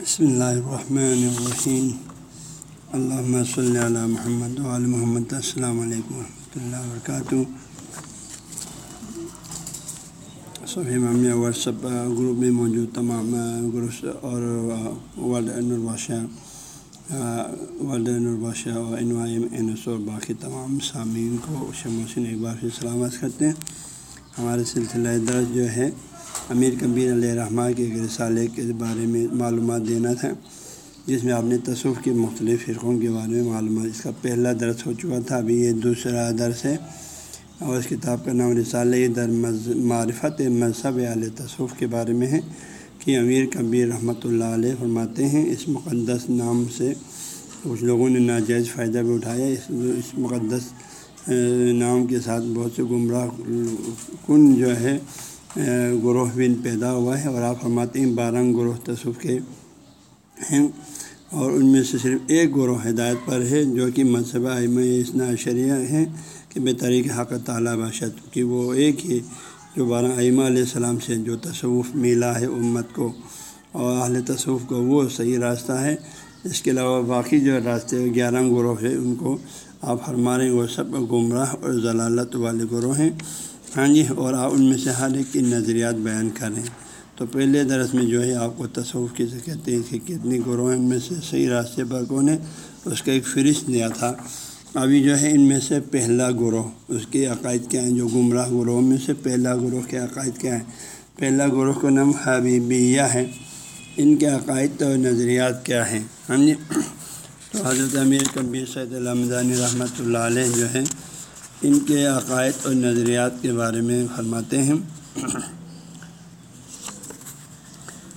بسم اللہ الرحمن الرحیم اللہ صلی علی محمد علیہ محمد السلام علیکم ورحمۃ اللہ وبرکاتہ صفی مامیہ واٹسپ گروپ میں موجود تمام گروپس اور ورلڈ البادشاہ ورلڈ البادشاہ اور انوائم انس اور باقی تمام سامعین کو شموسین ایک بار پھر سلامت کرتے ہیں ہمارے سلسلہ درج جو ہے امیر کبیر علیہ رحمٰ کے ایک رسالے کے بارے میں معلومات دینا تھا، جس میں آپ نے تصوف کے مختلف فرقوں کے بارے میں معلومات، اس کا پہلا درس ہو چکا تھا، ابھی یہ دوسرا درس ہے، اور اس کتاب کا نام رسالہ در معرفت مذہب علیہ تصوف کے بارے میں ہے کہ امیر کبیر رحمۃ اللہ علیہ فرماتے ہیں، اس مقدس نام سے کچھ لوگوں نے ناجائز فائدہ بھی اٹھایا، اس اس مقدس نام کے ساتھ بہت سے گمراہ کن جو ہے گروہ بھی پیدا ہوا ہے اور آپ فرماتے ہیں بارہ گروہ تصوف کے ہیں اور ان میں سے صرف ایک گروہ ہدایت پر ہے جو کہ مذہب ائمہ اسنا شریعہ ہیں کہ بے طریق حق تعالیٰ باشد کہ وہ ایک ہی جو بارہ ائمہ علیہ السلام سے جو تصوف میلا ہے امت کو اور اہل تصوف کو وہ صحیح راستہ ہے۔ اس کے علاوہ باقی جو راستے گیارہ گروہ ہے ان کو آپ فرمارے وہ سب گمراہ اور ضلالت والے گروہ ہیں۔ ہاں جی اور آپ ان میں سے ہر ایک کی نظریات بیان کریں۔ تو پہلے درس میں جو ہے آپ کو تصوف کیسے کہتے ہیں کہ کتنی گروہ ان میں سے صحیح راستے پر کون ہے، اس کا ایک فہرست دیا تھا۔ ابھی جو ہے ان میں سے پہلا گروہ، اس کے عقائد کیا ہیں؟ جو گمراہ گروہ میں سے پہلا گروہ کے عقائد کیا ہیں؟ پہلا گروہ کا نام حبیبیہ ہے۔ ان کے عقائد اور نظریات کیا ہیں؟ ہاں جی۔ تو حضرت امیر کبیر سید الحمدانی رحمۃ اللہ علیہ جو ہے ان کے عقائد اور نظریات کے بارے میں فرماتے ہیں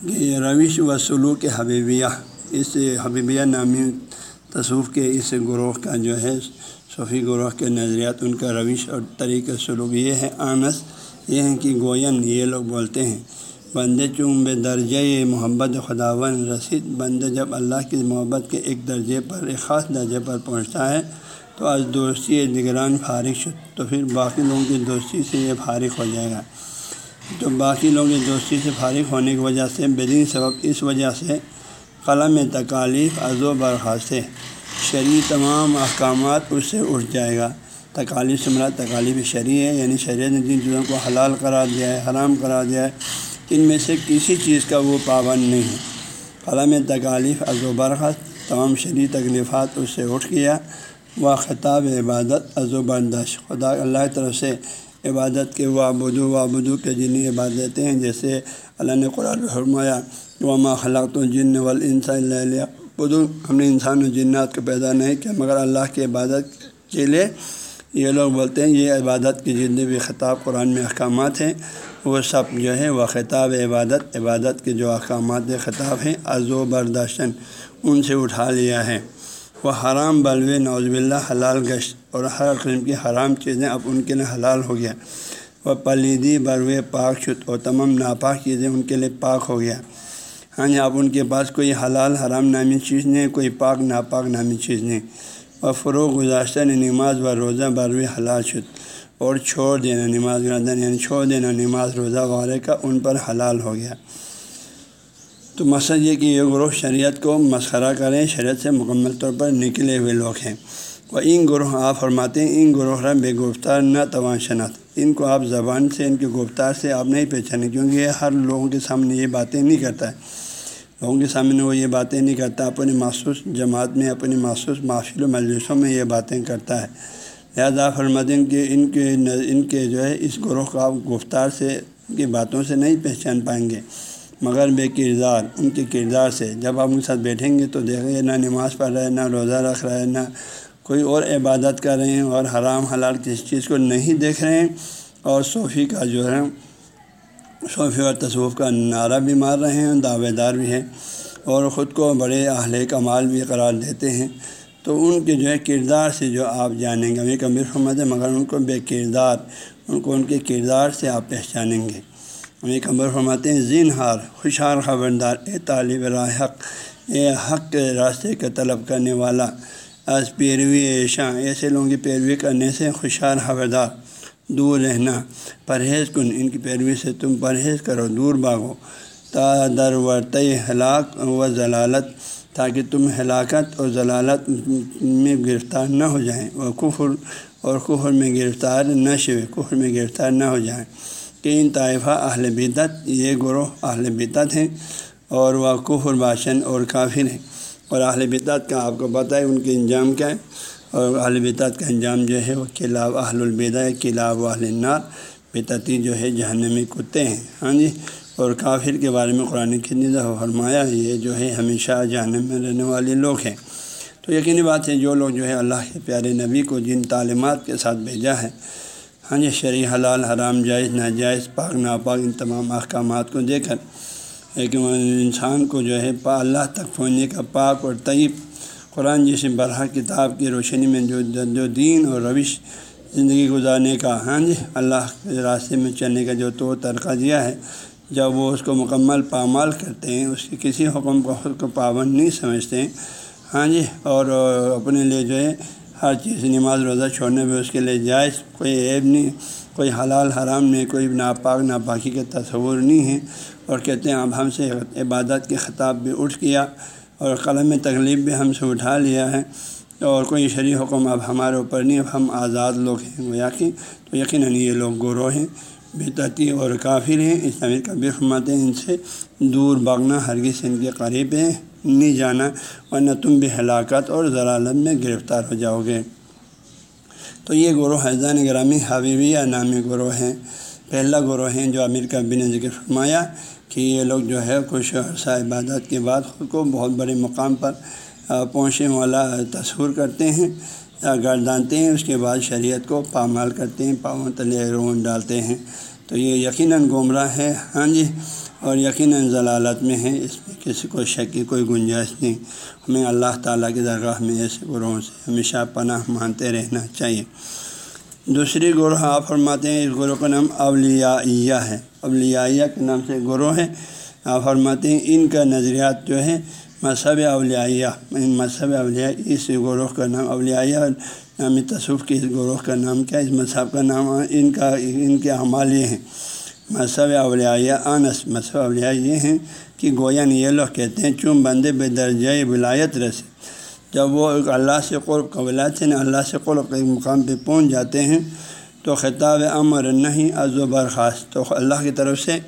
کہ روش و سلوک حبیبیہ، اس حبیبیہ نامی تصوف کے اس گروہ کا جو ہے، صوفی گروہ کے نظریات، ان کا روش اور طریقہ سلوک یہ ہے، آنس یہ ہیں کہ گوین یہ لوگ بولتے ہیں، بندے چونگ بے درجۂ محبت خداون رسید بندے جب اللہ کی محبت کے ایک درجے پر، ایک خاص درجے پر پہنچتا ہے تو آج دوستی نگران فارغ شد، تو پھر باقی لوگوں کی دوستی سے یہ فارغ ہو جائے گا۔ تو باقی لوگوں کی دوستی سے فارغ ہونے کی وجہ سے بدین سبب اس وجہ سے قلم تکالیف از و برخاست شرعی تمام احکامات اس سے اٹھ جائے گا۔ تکالیف سے مراد تکالیف شرعی ہے یعنی شریعت نے جن چیزوں کو حلال قرار دیا ہے، حرام قرار دیا ہے۔ ان میں سے کسی چیز کا وہ پابند نہیں ہے۔ قلم تکالیف از و برخاست، تمام شرعی تکلیفات اس سے اٹھ گیا۔ وہ خطاب عبادت از و برداشت۔ خدا اللہ کی طرف سے عبادت کے وابدو وابدو کے جنہیں عبادتیں ہیں، جیسے اللہ نے قرآن فرمایا، وما خلاق تو جن والانسا اللہ بدو ہم نے انسان و جنات کو پیدا نہیں کیا، مگر اللہ کی عبادت کے لیے یہ لوگ بولتے ہیں، یہ عبادت کے جتنے بھی خطاب قرآن میں احکامات ہیں۔ وہ سب جو ہے وہ خطاب عبادت عبادت کے جو احکامات خطاب ہیں از و برداشتن ان سے اٹھا لیا ہے۔ وہ حرام بلو نوز اللہ حلال گشت اور ہر قسم کی حرام چیزیں اب ان کے لیے حلال ہو گیا۔ وہ پلیدی بروے پاک شد اور تمام ناپاک چیزیں ان کے لیے پاک ہو گیا۔ ہاں جی اب ان کے پاس کوئی حلال، حرام نامی چیز نہیں، کوئی پاک، ناپاک نامی چیز نہیں۔ اور فروغ، گزاشتہ نے نماز و روزہ بروے حلال شد اور چھوڑ دینا، نماز گردن یعنی چھوڑ دینا، نماز، روزہ وغیرہ کا ان پر حلال ہو گیا۔ تو مقصد یہ کہ یہ گروہ شریعت کو مسخرہ کریں، شریعت سے مکمل طور پر نکلے ہوئے لوگ ہیں۔ وہ ان گروہ آپ فرماتے ہیں ان گروہ رہ بے گفتار نہ توان شناخت۔ ان کو آپ زبان سے، ان کے گفتار سے آپ نہیں پہچانیں، کیونکہ یہ ہر لوگوں کے سامنے یہ باتیں نہیں کرتا ہے۔ لوگوں کے سامنے وہ یہ باتیں نہیں کرتا، اپنی مخصوص جماعت میں، اپنی مخصوص معاشر و مجلسوں میں یہ باتیں کرتا ہے۔ لہٰذا فرماتے کہ ان کے ان کے جو ہے، اس گروہ کا آپ گفتار سے، ان کی باتوں سے نہیں پہچان پائیں گے۔ مگر بے کردار۔ ان کے کردار سے جب آپ ان کے ساتھ بیٹھیں گے تو دیکھیں گے، نہ نماز پڑھ رہے ہیں نہ روزہ رکھ رہے ہیں نہ کوئی اور عبادت کر رہے ہیں اور حرام حلال کسی چیز کو نہیں دیکھ رہے ہیں۔ اور صوفی کا جو ہے، صوفی اور تصوف کا نعرہ بھی مار رہے ہیں، دعوے دار بھی ہے اور خود کو بڑے اہل کمال بھی قرار دیتے ہیں۔ تو ان کے جو ہے، کردار سے جو آپ جانیں گے ایک امیر حمد ہے مگر ان کو بے کردار، ان کو ان کے کردار سے آپ پہچانیں گے۔ ایک امر فرماتے ہیں، زین ہار خوشحال خبردار، اے طالب راہ حق، اے حق کے راستے کا طلب کرنے والا، از پیروی ایشاں ایسے لوگوں کی پیروی کرنے سے خوشحال خبردار، دور رہنا، پرہیز کن، ان کی پیروی سے تم پرہیز کرو، دور بھاگو، تا در ورت ہلاک و ضلالت، تاکہ تم ہلاکت اور ضلالت میں گرفتار نہ ہو جائیں، اور کفر اور کفر میں گرفتار نہ شوے، کفر میں گرفتار نہ ہو جائیں۔ تین طائفہ اہل بدت یہ گروہ اہل بدت ہیں اور وہ کفر باشن اور کافر ہیں۔ اور اہل بدت کا آپ کو پتہ ہے ان کے انجام کیا ہے۔ اور اہل بدت کا انجام جو ہے وہ کلاب اہل البدا کلاب و اہل النار بدتی جو ہے جہنمی کتے ہیں۔ ہاں جی؟ اور کافر کے بارے میں قرآن کی دفعہ فرمایا، یہ جو ہے ہمیشہ جہنم میں رہنے والے لوگ ہیں۔ تو یقینی بات ہے، جو لوگ جو ہے اللہ کے پیارے نبی کو جن تعلیمات کے ساتھ بھیجا ہے ہاں جی شرع حلال، حرام، جائز، ناجائز، پاک، ناپاک، ان تمام احکامات کو دے کر، ایک انسان کو جو ہے، پا اللہ تک پہنچنے کا پاک اور طیب قرآن جیسے برہ کتاب کی روشنی میں جو جو دین اور روش زندگی گزارنے کا ہاں جی اللہ کے راستے میں چلنے کا جو تو ترقہ دیا ہے، جب وہ اس کو مکمل پامال کرتے ہیں، اس کی کسی حکم کو خود کو پابند نہیں سمجھتے ہیں ہاں جی اور اپنے لیے جو ہے ہر چیز نماز روزہ چھوڑنے میں اس کے لیے جائز، کوئی عیب نہیں، کوئی حلال حرام نہیں، کوئی ناپاک ناپاکی کا تصور نہیں ہے۔ اور کہتے ہیں، اب ہم سے عبادت کے خطاب بھی اٹھ کیا اور قلم تکلیف بھی ہم سے اٹھا لیا ہے۔ اور کوئی شرعی حکم اب ہمارے اوپر نہیں، اب ہم آزاد لوگ ہیں۔ وہ یقین تو یقیناً یہ لوگ گروہ ہیں بےتتی اور کافر ہیں۔ اسلامی کبھی فرماتے ہیں، ان سے دور بھاگنا ہرگز ان کے قریب ہے۔ نہیں جانا، ورنہ تم بھی ہلاکت اور ضلالت میں گرفتار ہو جاؤ گے۔ تو یہ گروہ حیضان گرامی حبیبی یا نامی گروہ ہیں۔ پہلا گروہ ہیں جو امیر کا بن ذکر فرمایا کہ یہ لوگ جو ہے کچھ عرصہ عبادت کے بعد خود کو بہت بڑے مقام پر پہنچنے والا تصور کرتے ہیں، یا گردانتے ہیں، اس کے بعد شریعت کو پامال کرتے ہیں، پاؤں تلے رون ڈالتے ہیں۔ تو یہ یقیناً گمراہ ہے۔ ہاں جی اور یقیناً ضلالت میں ہے اس کسی کو شک کی، کوئی گنجائش نہیں۔ ہمیں اللہ تعالیٰ کی درگاہ میں ایسے گروہوں سے ہمیشہ پناہ مانتے رہنا چاہیے۔ دوسری گروہ آپ فرماتے ہیں، اس گروہ کا نام اولیائیہ ہے۔ اولیائیہ کے نام سے گروہ ہے۔ آپ فرماتے ہیں، ان کا نظریات جو ہے، مذہب اولیائیہ۔ مذہب اولیاء، اس گروہ کا نام اولیائیہ نامی تصوف کے اس گروہ کا نام کیا، اس مذہب کا نام ان کا، ان کے اعمال یہ ہیں۔ مذہب اولیائیہ انس مذہب اولیاء یہ ہیں۔ کہ گوین یہ لوگ کہتے ہیں، چون بندے بے درجۂ ولایت رسے جب وہ اللہ سے قرب قبلات سے اللہ سے قرب ایک مقام پہ پہنچ جاتے ہیں، تو خطاب امر نہیں از و برخاست۔ تو اللہ کی طرف سے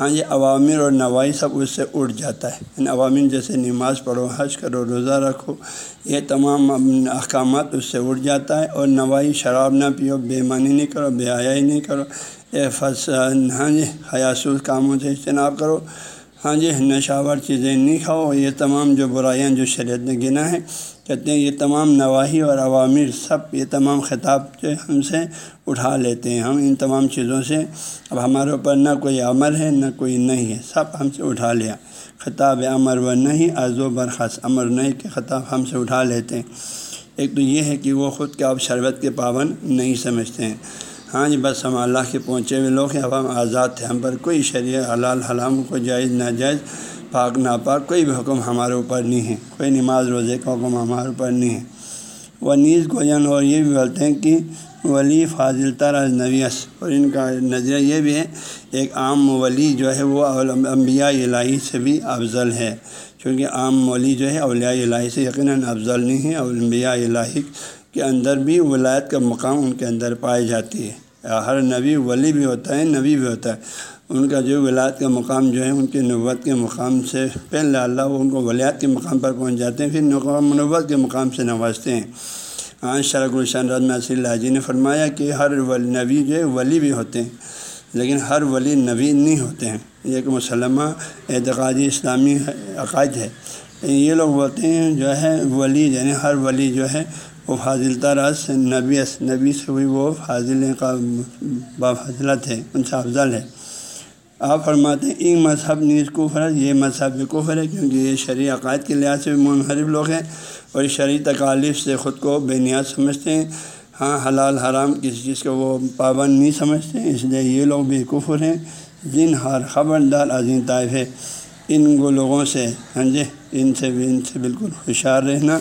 ہاں جی عوامر اور نوائی سب اس سے اٹھ جاتا ہے۔ ان عوامر جیسے نماز پڑھو، حج کرو، روزہ رکھو، یہ تمام احکامات اس سے اٹھ جاتا ہے۔ اور نوائی شراب نہ پیو، بے معنی نہیں کرو، بے حیائی نہیں کرو۔ اے فص ہاں جی حیاسوس کاموں سے اجتناب کرو۔ ہاں جی نشاور چیزیں نہیں کھاؤ یہ تمام جو برائیاں جو شریعت نے گنا ہے، کہتے ہیں یہ تمام نواحی اور عوامر سب، یہ تمام خطاب جو ہم سے اٹھا لیتے ہیں۔ ہم ان تمام چیزوں سے، اب ہمارے اوپر نہ کوئی عمر ہے، نہ کوئی نہیں ہے۔ سب ہم سے اٹھا لیا۔ خطاب امر و نہیں از و برخاست امر نہیں کے خطاب ہم سے اٹھا لیتے ہیں۔ ایک تو یہ ہے کہ وہ خود کے اب شربت کے پابند نہیں سمجھتے ہیں۔ ہاں جی بس ہم اللہ کے پہنچے ہوئے لوگ ہیں۔ اب ہم آزاد تھے۔ ہم پر کوئی شریع حلال حلام کو جائز، ناجائز، پاک، ناپاک، کوئی بھی حکم ہمارے اوپر نہیں ہے۔ کوئی نماز، روزے کا حکم ہمارے اوپر نہیں ہے۔ وہ نیز گوجن اور یہ بھی بولتے ہیں کہ ولی فاضل تر نویس اور ان کا نظریہ یہ بھی ہے، ایک عام ولی جو ہے وہ انبیاء الہی سے بھی افضل ہے۔ کیونکہ عام ولی جو ہے، اولیاء الہی سے یقیناً افضل نہیں ہے، اور انبیاء الہی کے اندر بھی ولایت کا مقام ان کے اندر پائی جاتی ہے۔ ہر نبی ولی بھی ہوتا ہے، نبی بھی ہوتا ہے۔ ان کا جو ولایت کا مقام جو ہے، ان کی نوت کے مقام سے پہلے اللہ وہ ان کو ولیات کے مقام پر پہنچ جاتے ہیں، پھر نوت کے مقام سے نوازتے ہیں۔ آج شرک الشان رضم اللہ جی نے فرمایا کہ ہر نبی جو ہے، ولی بھی ہوتے ہیں۔ لیکن ہر ولی نبی نہیں ہوتے ہیں۔ یہ کہ مسلمہ اعتقادی اسلامی عقائد ہے۔ یہ لوگ بولتے ہیں جو ہے، ولی یعنی ہر ولی جو ہے وہ فاضل ترس نبی نبی سے ہوئی وہ فاضل کا بافضلت ہے ان سے افضل ہے آپ فرماتے ہیں، این مذہب نیز کفر ہے، یہ مذہب بھی کفر ہے، کیونکہ یہ شرعی عقائد کے لحاظ سے بھی منحرف لوگ ہیں اور شرعی تکالیف سے خود کو بے نیاز سمجھتے ہیں۔ ہاں حلال، حرام، کسی چیز کو وہ پابند نہیں سمجھتے، اس لیے یہ لوگ بھی کفر ہیں۔ جن ہر خبردار عظیم طائف ہے، ان لوگوں سے ہاں جی ان سے بھی ان سے بالکل ہوشیار رہنا۔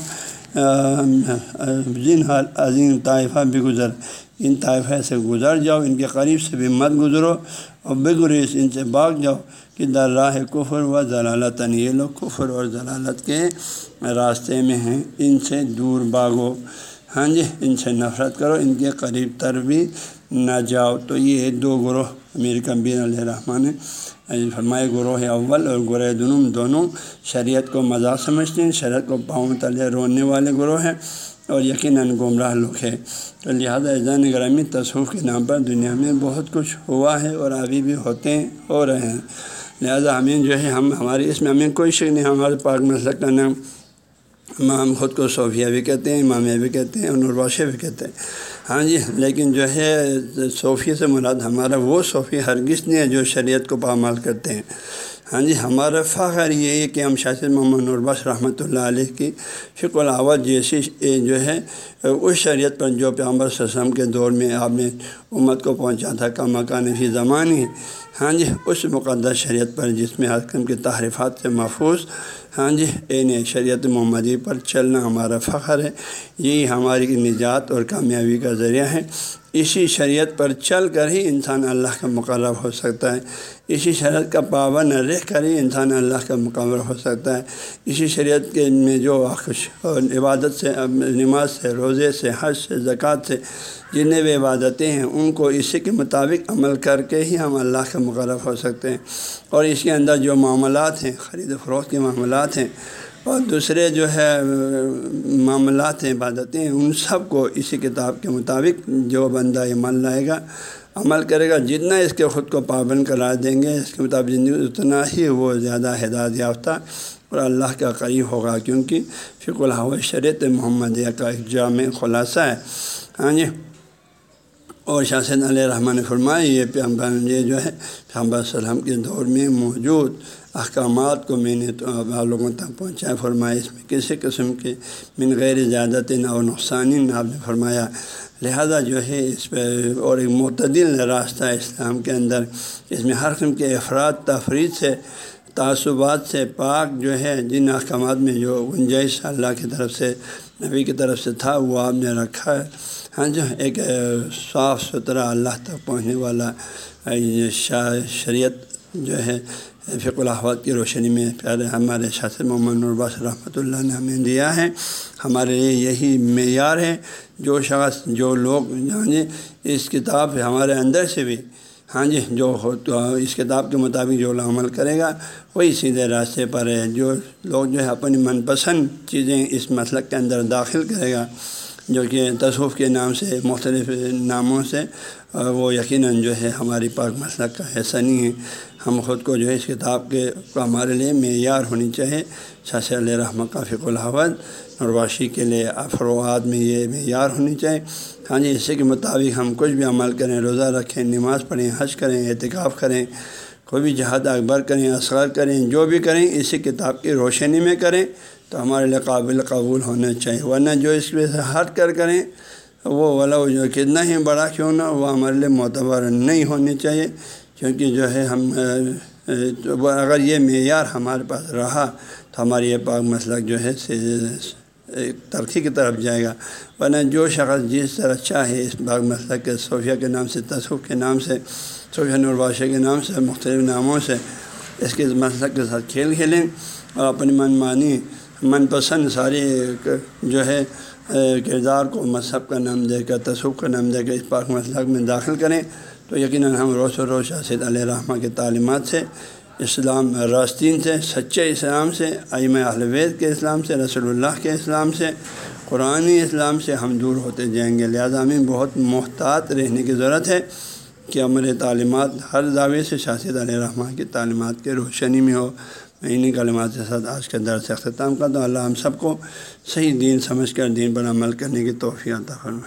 جن ہر عظیم طائفہ بھی گزر، ان طائفہ سے گزر جاؤ، ان کے قریب سے بھی مت گزرو اور بے ان سے بھاگ جاؤ کہ در راہ کفر و ضلالت یہ لوگ کفر اور ضلالت کے راستے میں ہیں، ان سے دور باغو ہاں جی ان سے نفرت کرو، ان کے قریب تر بھی نہ جاؤ۔ تو یہ دو گروہ امیر کبیر علیہ الرحمٰن فرمائے گروہ اول اور گروہ دنم دونوں شریعت کو مذاق سمجھتے ہیں شریعت کو پاؤں تلے رونے والے گروہ ہیں اور یقیناً گمراہ لوگ ہیں تو لہٰذا ایزان گرامی تصوف کے نام پر دنیا میں بہت کچھ ہوا ہے اور ابھی بھی ہوتے ہیں ہو رہے ہیں لہٰذا ہمیں جو ہے ہم ہماری اس میں ہمیں کوئی شک نہیں ہمارے پاک مسلک کا نام ہم خود کو صوفیہ بھی کہتے ہیں امامیہ بھی کہتے ہیں اور نرواشے بھی کہتے ہیں ہاں جی لیکن جو ہے صوفی سے مراد ہمارا وہ صوفی ہرگز نہیں ہے جو شریعت کو پامال کرتے ہیں۔ ہاں جی ہمارا فخر یہ ہے کہ ہم شاست محمد نرباش رحمۃ اللہ علیہ کی فک العوت جیسی جو ہے، اس شریعت پر جو پیامبر وسلم کے دور میں آپ نے امت کو پہنچا تھا کا مکان فی زمانی ہاں جی اس مقدس شریعت پر جس میں حکم کی تحریفات سے محفوظ۔ ہاں جی این شریعت محمدی پر چلنا ہمارا فخر ہے۔ یہی ہماری نجات اور کامیابی کا ذریعہ ہے۔ اسی شریعت پر چل کر ہی انسان اللہ کا مقرر ہو سکتا ہے۔ اسی شریعت کا پابند رہ کر ہی انسان اللہ کا مقرر ہو سکتا ہے۔ اسی شریعت کے میں جو خوش عبادت سے، نماز سے، روزے سے، حج سے، زکوٰۃ سے جتنے بھی عبادتیں ہیں، ان کو اسی کے مطابق عمل کر کے ہی ہم اللہ کا مقرر ہو سکتے ہیں۔ اور اس کے اندر جو معاملات ہیں، خرید و فروخت کے معاملات ہیں اور دوسرے جو ہے، معاملات ہیں، عبادتیں ہیں، ان سب کو اسی کتاب کے مطابق جو بندہ عمل لائے گا عمل کرے گا، جتنا اس کے خود کو پابند کرا دیں گے، اس کے مطابق زندگی اتنا ہی وہ زیادہ ہدایت یافتہ اور اللہ کا قریب ہوگا، کیونکہ فک الحو شریعت محمدیہ کا ایک جامع خلاصہ ہے۔ ہاں جی۔ اور شاست علیہ رحمٰن فرمائے یہ پیغمبر یہ جو ہے، پیغمبر السلام کے دور میں موجود احکامات کو میں نے تو آپ لوگوں تک پہنچایا۔ فرمایا، اس میں کسی قسم کے من غیر زیادت اور نقصان آپ نے فرمایا لہذا جو ہے اس پہ اور ایک معتدل راستہ ہے اسلام کے اندر، اس میں ہر قسم کے افراد تفرید سے، تعصبات سے پاک جو ہے جن احکامات میں جو گنجائش اللہ کی طرف سے، نبی کی طرف سے تھا، وہ آپ نے رکھا ہے۔ ہاں جو ایک صاف ستھرا اللہ تک پہنچنے والا شریعت جو ہے فق الحوات کی روشنی میں پیارے ہمارے شاست محمد نرباس رحمۃ اللہ نے ہمیں دیا ہے۔ ہمارے لیے یہی معیار ہے۔ جو شخص، جو لوگ ہاں جی اس کتاب ہمارے اندر سے بھی ہاں جی جو ہو، تو اس کتاب کے مطابق جو عمل کرے گا، وہی سیدھے راستے پر ہے۔ جو لوگ جو ہے اپنی من پسند چیزیں اس مسلک کے اندر داخل کرے گا، جو کہ تصوف کے نام سے، مختلف ناموں سے وہ یقیناً جو ہے ہماری پاک مسلک کا حصہ نہیں ہے۔ ہم خود کو جو ہے اس کتاب کے ہمارے لیے معیار ہونی چاہیے۔ شاش علیہ رحمۃ کا فک الحوت نرواشی کے لیے افروعات میں یہ معیار ہونی چاہیے۔ ہاں جی اسی کے مطابق ہم کچھ بھی عمل کریں، روزہ رکھیں، نماز پڑھیں، حج کریں احتکاف کریں، کوئی بھی جہاد، اکبر کریں، اصغر کریں، جو بھی کریں، اسی کتاب کی روشنی میں کریں تو ہمارے لیے قابل قبول ہونا چاہیے۔ ورنہ جو اس وجہ سے ہٹ کر کریں وہ والا جو کتنا ہی بڑا کیوں نہ وہ ہمارے لیے معتبر نہیں ہونی چاہیے، کیونکہ جو ہے ہم اگر یہ معیار ہمارے پاس رہا تو ہماری یہ پاک مسلک جو ہے ترقی کی طرف جائے گا۔ ورنہ جو شخص جس طرح چاہے اس باغ مسئلہ کے، صوفیہ کے نام سے تصوف کے نام سے، صوفیہ نورباشہ کے نام سے، مختلف ناموں سے اس کے مسلک کے ساتھ کھیل کھیلیں اور اپنی من مانی، من پسند ساری جو ہے کردار کو مذہب کا نام دے کر، تصوف کا نام دے کر اس پاک مسلک میں داخل کریں تو یقیناً ہم روش و روش اسد علیہ رحمٰ کے تعلیمات سے، اسلام راستین سے، سچے اسلام سے اہل الوید کے اسلام سے، رسول اللہ کے اسلام سے قرآن اسلام سے ہم دور ہوتے جائیں گے۔ لہٰذا ہمیں بہت محتاط رہنے کی ضرورت ہے کہ ہمارے تعلیمات ہر دعوے سے شاست علیہ رحمٰ کی تعلیمات کے روشنی میں ہو۔ انہیں کلمات کے ساتھ آج کے درس اختتام کرتا ہوں۔ اللہ ہم سب کو صحیح دین سمجھ کر دین پر عمل کرنے کی توفیع عطا فرمائے۔